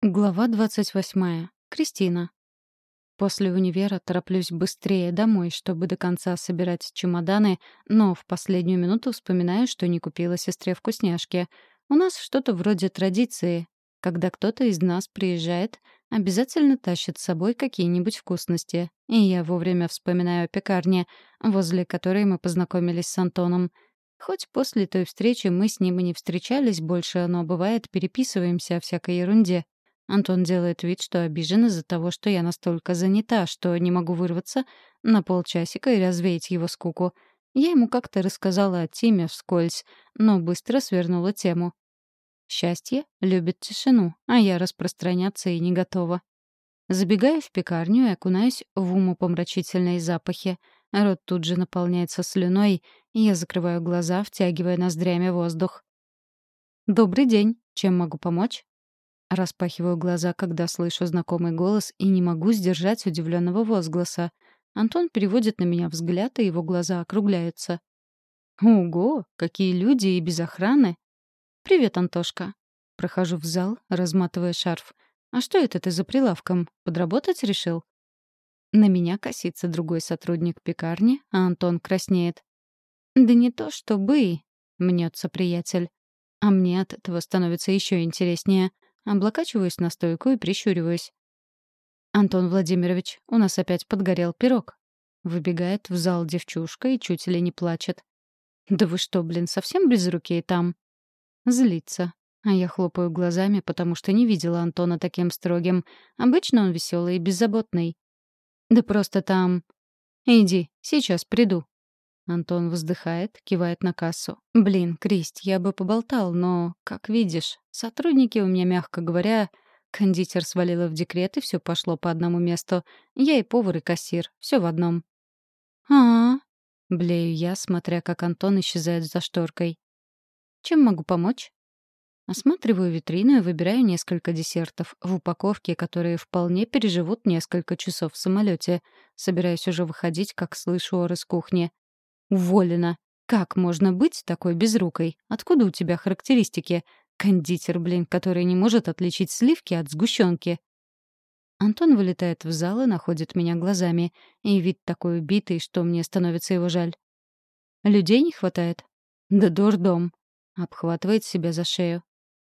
Глава 28. Кристина. После универа тороплюсь быстрее домой, чтобы до конца собирать чемоданы, но в последнюю минуту вспоминаю, что не купила сестре вкусняшки. У нас что-то вроде традиции. Когда кто-то из нас приезжает, обязательно тащит с собой какие-нибудь вкусности. И я вовремя вспоминаю о пекарне, возле которой мы познакомились с Антоном. Хоть после той встречи мы с ним и не встречались больше, но бывает переписываемся о всякой ерунде. Антон делает вид, что обижен из-за того, что я настолько занята, что не могу вырваться на полчасика и развеять его скуку. Я ему как-то рассказала о Тиме вскользь, но быстро свернула тему. Счастье любит тишину, а я распространяться и не готова. Забегаю в пекарню и окунаюсь в умопомрачительные запахи. Рот тут же наполняется слюной, и я закрываю глаза, втягивая ноздрями воздух. «Добрый день. Чем могу помочь?» Распахиваю глаза, когда слышу знакомый голос, и не могу сдержать удивленного возгласа. Антон переводит на меня взгляд, и его глаза округляются. «Ого, какие люди и без охраны!» «Привет, Антошка!» Прохожу в зал, разматывая шарф. «А что это ты за прилавком? Подработать решил?» На меня косится другой сотрудник пекарни, а Антон краснеет. «Да не то чтобы...» — мнется приятель. А мне от этого становится еще интереснее — Облокачиваюсь на стойку и прищуриваюсь. «Антон Владимирович, у нас опять подгорел пирог». Выбегает в зал девчушка и чуть ли не плачет. «Да вы что, блин, совсем без руки там?» Злится. А я хлопаю глазами, потому что не видела Антона таким строгим. Обычно он веселый и беззаботный. «Да просто там...» «Иди, сейчас приду», Антон вздыхает, кивает на кассу. «Блин, Кристь, я бы поболтал, но, как видишь, сотрудники у меня, мягко говоря, кондитер свалила в декрет, и все пошло по одному месту. Я и повар, и кассир. все в одном». «А-а-а», блею я, смотря, как Антон исчезает за шторкой. «Чем могу помочь?» Осматриваю витрину и выбираю несколько десертов в упаковке, которые вполне переживут несколько часов в самолете. Собираюсь уже выходить, как слышу ор из кухни. Уволена. Как можно быть такой безрукой? Откуда у тебя характеристики? Кондитер, блин, который не может отличить сливки от сгущенки. Антон вылетает в зал и находит меня глазами. И вид такой убитый, что мне становится его жаль. Людей не хватает? Да дурдом. Обхватывает себя за шею.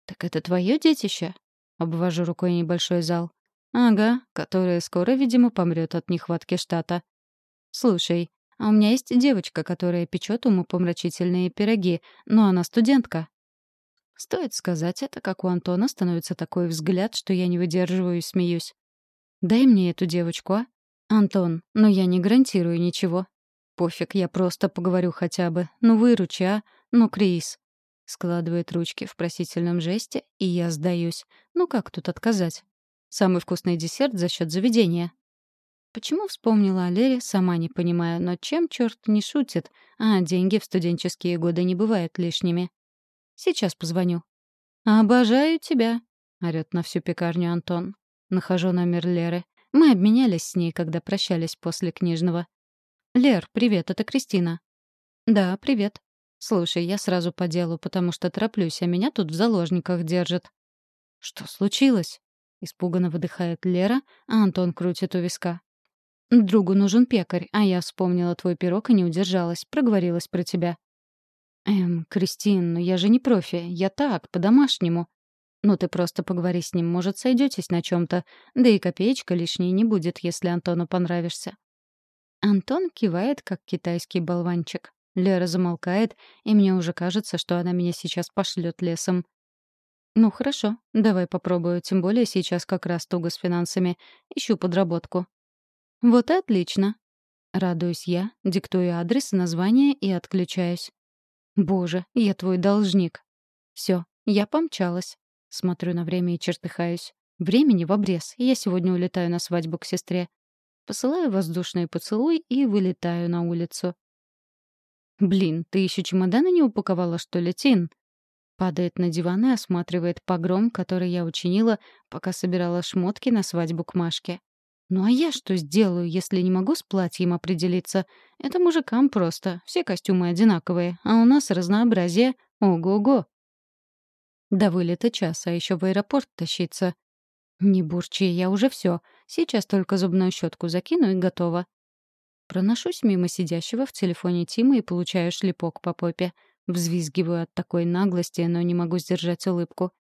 «Так это твое детище?» Обвожу рукой небольшой зал. «Ага, которое скоро, видимо, помрет от нехватки штата. Слушай, а у меня есть девочка, которая печет умопомрачительные пироги, но она студентка. Стоит сказать это, как у Антона становится такой взгляд, что я не выдерживаю и смеюсь. «Дай мне эту девочку, а?» «Антон, но я не гарантирую ничего». «Пофиг, я просто поговорю хотя бы. Ну, выручи, а? Ну, Крис». Складывает ручки в просительном жесте, и я сдаюсь. Ну, как тут отказать? Самый вкусный десерт за счет заведения. Почему вспомнила о Лере, сама не понимаю, но чем черт не шутит, а деньги в студенческие годы не бывают лишними. Сейчас позвоню. «Обожаю тебя», — орёт на всю пекарню Антон. Нахожу номер Леры. Мы обменялись с ней, когда прощались после книжного. «Лер, привет, это Кристина». «Да, привет. Слушай, я сразу по делу, потому что тороплюсь, а меня тут в заложниках держат». «Что случилось?» — испуганно выдыхает Лера, а Антон крутит у виска. Другу нужен пекарь, а я вспомнила твой пирог и не удержалась, проговорилась про тебя. Эм, Кристин, ну я же не профи, я так, по-домашнему. Ну ты просто поговори с ним, может, сойдетесь на чем-то, да и копеечка лишней не будет, если Антону понравишься. Антон кивает, как китайский болванчик. Лера замолкает, и мне уже кажется, что она меня сейчас пошлет лесом. Ну хорошо, давай попробую, тем более сейчас как раз туго с финансами. Ищу подработку. «Вот и отлично!» Радуюсь я, диктую адрес название и отключаюсь. «Боже, я твой должник!» Все, я помчалась. Смотрю на время и чертыхаюсь. Времени в обрез, я сегодня улетаю на свадьбу к сестре. Посылаю воздушный поцелуй и вылетаю на улицу. «Блин, ты еще чемоданы не упаковала, что ли, Тин?» Падает на диван и осматривает погром, который я учинила, пока собирала шмотки на свадьбу к Машке. Ну а я что сделаю, если не могу с платьем определиться? Это мужикам просто. Все костюмы одинаковые, а у нас разнообразие. Ого-го. До вылета час, а еще в аэропорт тащиться. «Не бурчи, я уже все. Сейчас только зубную щетку закину и готово». Проношусь мимо сидящего в телефоне Тима и получаю шлепок по попе. Взвизгиваю от такой наглости, но не могу сдержать улыбку.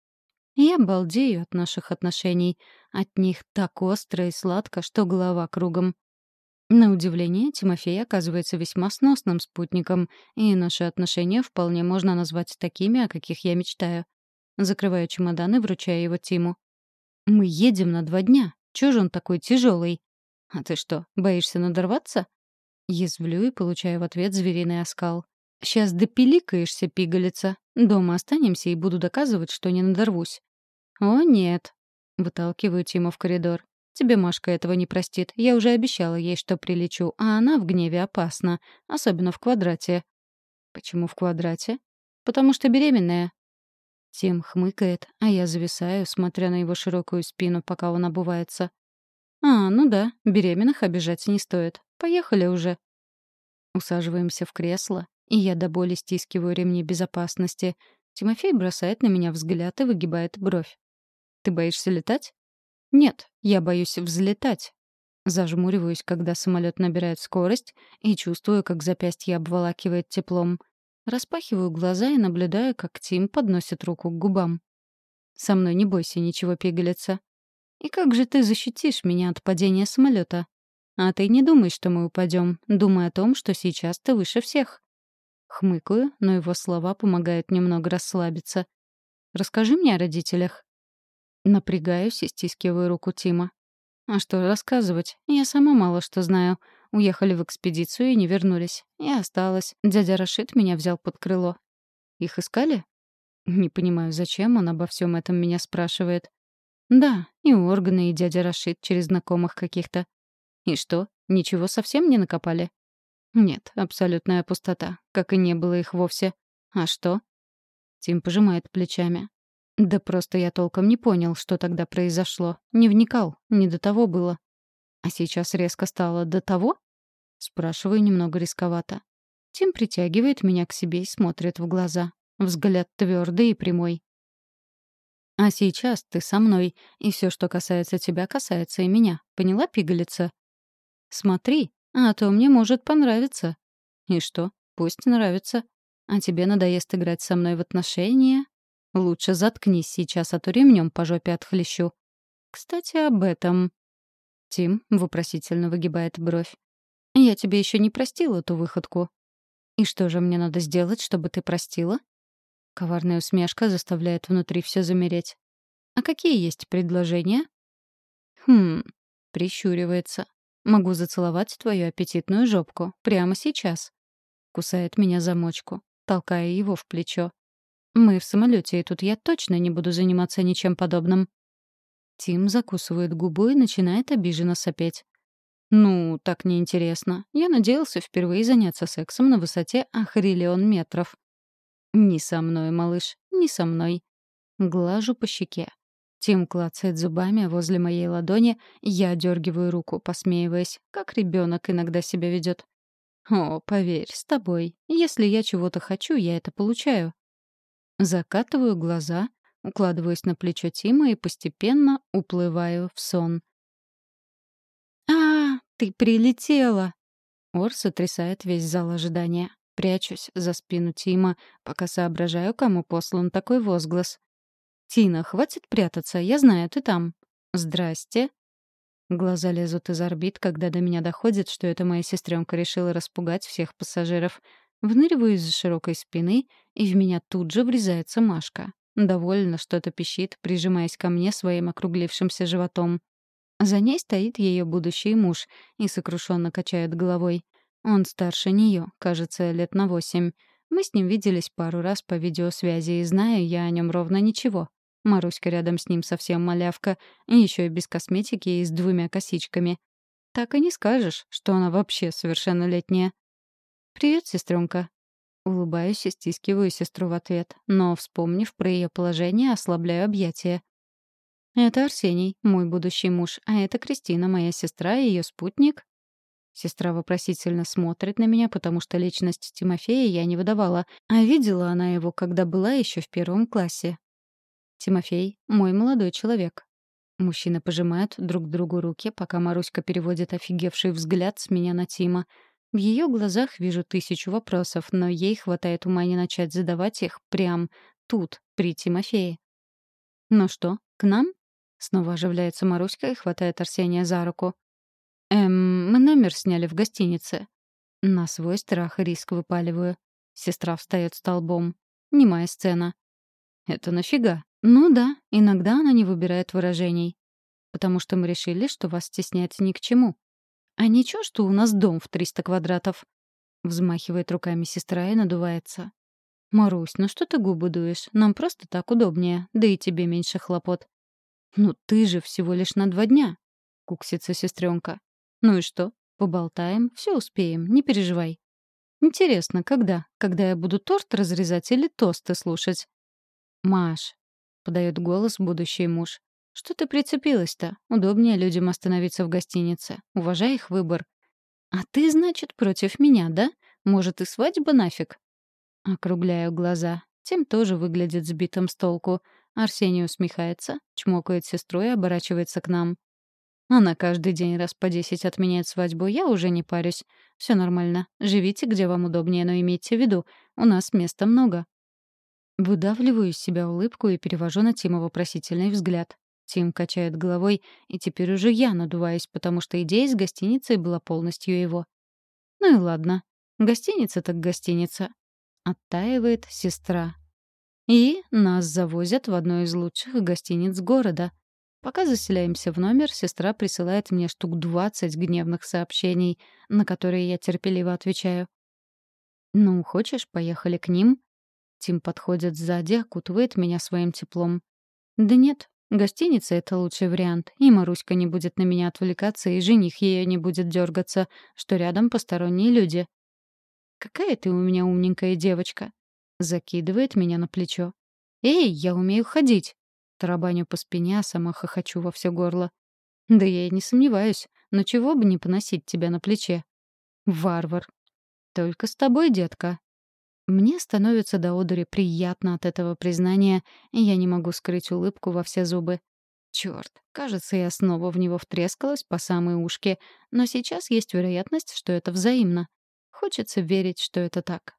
Я балдею от наших отношений. От них так остро и сладко, что голова кругом. На удивление, Тимофей оказывается весьма сносным спутником, и наши отношения вполне можно назвать такими, о каких я мечтаю. Закрываю чемодан и вручаю его Тиму. «Мы едем на два дня. Чего же он такой тяжелый? «А ты что, боишься надорваться?» Язвлю и получаю в ответ звериный оскал. «Сейчас допиликаешься, пигалица. Дома останемся и буду доказывать, что не надорвусь». «О, нет». Выталкиваю Тиму в коридор. «Тебе Машка этого не простит. Я уже обещала ей, что прилечу, а она в гневе опасна. Особенно в квадрате». «Почему в квадрате?» «Потому что беременная». Тим хмыкает, а я зависаю, смотря на его широкую спину, пока он обувается. «А, ну да, беременных обижать не стоит. Поехали уже». Усаживаемся в кресло, и я до боли стискиваю ремни безопасности. Тимофей бросает на меня взгляд и выгибает бровь. «Ты боишься летать?» «Нет, я боюсь взлетать». Зажмуриваюсь, когда самолет набирает скорость, и чувствую, как запястье обволакивает теплом. Распахиваю глаза и наблюдаю, как Тим подносит руку к губам. «Со мной не бойся ничего, пигалица. И как же ты защитишь меня от падения самолета? А ты не думай, что мы упадем. Думай о том, что сейчас ты выше всех». Хмыкаю, но его слова помогают немного расслабиться. «Расскажи мне о родителях». Напрягаюсь и стискиваю руку Тима. «А что рассказывать? Я сама мало что знаю. Уехали в экспедицию и не вернулись. Я осталась. Дядя Рашид меня взял под крыло. Их искали? Не понимаю, зачем он обо всем этом меня спрашивает. Да, и органы, и дядя Рашид через знакомых каких-то. И что, ничего совсем не накопали? Нет, абсолютная пустота, как и не было их вовсе. А что? Тим пожимает плечами. Да просто я толком не понял, что тогда произошло. Не вникал, не до того было. А сейчас резко стало до того? Спрашиваю немного рисковато. Тим притягивает меня к себе и смотрит в глаза. Взгляд твердый и прямой. А сейчас ты со мной, и все, что касается тебя, касается и меня. Поняла, пигалица? Смотри, а то мне может понравиться. И что? Пусть нравится. А тебе надоест играть со мной в отношения? Лучше заткнись сейчас, а то ремнем по жопе отхлещу. Кстати, об этом. Тим вопросительно выгибает бровь. «Я тебе еще не простила ту выходку». «И что же мне надо сделать, чтобы ты простила?» Коварная усмешка заставляет внутри все замереть. «А какие есть предложения?» «Хм...» — прищуривается. «Могу зацеловать твою аппетитную жопку. Прямо сейчас». Кусает меня замочку, толкая его в плечо. «Мы в самолете, и тут я точно не буду заниматься ничем подобным». Тим закусывает губу и начинает обиженно сопеть. «Ну, так неинтересно. Я надеялся впервые заняться сексом на высоте ахриллион метров». «Не со мной, малыш, не со мной». Глажу по щеке. Тим клацает зубами возле моей ладони, я дергиваю руку, посмеиваясь, как ребенок иногда себя ведет. «О, поверь, с тобой. Если я чего-то хочу, я это получаю». Закатываю глаза, укладываюсь на плечо Тима и постепенно уплываю в сон. «А, ты прилетела!» Ор сотрясает весь зал ожидания. Прячусь за спину Тима, пока соображаю, кому послан такой возглас. «Тина, хватит прятаться, я знаю, ты там». «Здрасте». Глаза лезут из орбит, когда до меня доходит, что эта моя сестренка решила распугать всех пассажиров. Выныриваю из-за широкой спины, и в меня тут же врезается Машка. Довольно что-то пищит, прижимаясь ко мне своим округлившимся животом. За ней стоит ее будущий муж и сокрушенно качает головой. Он старше нее, кажется, лет на восемь. Мы с ним виделись пару раз по видеосвязи, и знаю я о нем ровно ничего. Маруська рядом с ним совсем малявка, еще и без косметики и с двумя косичками. Так и не скажешь, что она вообще совершеннолетняя. «Привет, сестренка», Улыбаюсь и стискиваю сестру в ответ, но, вспомнив про ее положение, ослабляю объятия. «Это Арсений, мой будущий муж, а это Кристина, моя сестра и ее спутник». Сестра вопросительно смотрит на меня, потому что личность Тимофея я не выдавала, а видела она его, когда была еще в первом классе. Тимофей — мой молодой человек. Мужчины пожимают друг другу руки, пока Маруська переводит офигевший взгляд с меня на Тима. В ее глазах вижу тысячу вопросов, но ей хватает ума не начать задавать их прям тут, при Тимофее. «Ну что, к нам?» Снова оживляется Маруська и хватает Арсения за руку. «Эм, мы номер сняли в гостинице». На свой страх и риск выпаливаю. Сестра встает столбом. Немая сцена. «Это нафига?» «Ну да, иногда она не выбирает выражений. Потому что мы решили, что вас стеснять ни к чему. А ничего, что у нас дом в 300 квадратов?» Взмахивает руками сестра и надувается. «Марусь, ну что ты губы дуешь? Нам просто так удобнее, да и тебе меньше хлопот». «Ну ты же всего лишь на два дня», — куксится сестренка. «Ну и что? Поболтаем, все успеем, не переживай». «Интересно, когда? Когда я буду торт разрезать или тосты слушать?» «Маш», — подает голос будущий муж, — «что ты прицепилась-то? Удобнее людям остановиться в гостинице. Уважай их выбор». «А ты, значит, против меня, да? Может, и свадьба нафиг?» Округляю глаза. Тем тоже выглядит сбитым с толку. Арсений усмехается, чмокает сестру и оборачивается к нам. Она каждый день раз по десять отменяет свадьбу, я уже не парюсь. Все нормально. Живите, где вам удобнее, но имейте в виду, у нас места много. Выдавливаю из себя улыбку и перевожу на Тима вопросительный взгляд. Тим качает головой, и теперь уже я надуваюсь, потому что идея с гостиницей была полностью его. Ну и ладно. Гостиница так гостиница. Оттаивает сестра. И нас завозят в одну из лучших гостиниц города. Пока заселяемся в номер, сестра присылает мне штук двадцать гневных сообщений, на которые я терпеливо отвечаю. «Ну, хочешь, поехали к ним?» Тим подходит сзади, окутывает меня своим теплом. «Да нет, гостиница — это лучший вариант, и Маруська не будет на меня отвлекаться, и жених ее не будет дергаться, что рядом посторонние люди». «Какая ты у меня умненькая девочка!» Закидывает меня на плечо. «Эй, я умею ходить!» Тарабаню по спине, а сама хохочу во все горло. «Да я и не сомневаюсь, но чего бы не поносить тебя на плече?» «Варвар!» «Только с тобой, детка!» Мне становится до одури приятно от этого признания, и я не могу скрыть улыбку во все зубы. Чёрт, кажется, я снова в него втрескалась по самой ушке, но сейчас есть вероятность, что это взаимно. Хочется верить, что это так.